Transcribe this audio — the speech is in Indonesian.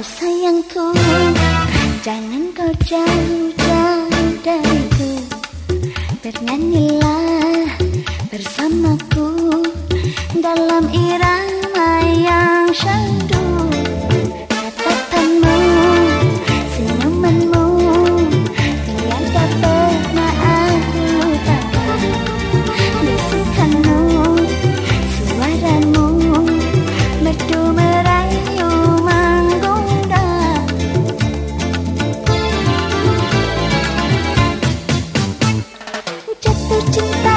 sayangku Jangan kau jauh-jauh dariku. Bernyanyilah bersamaku Dalam irama yang syahdu 就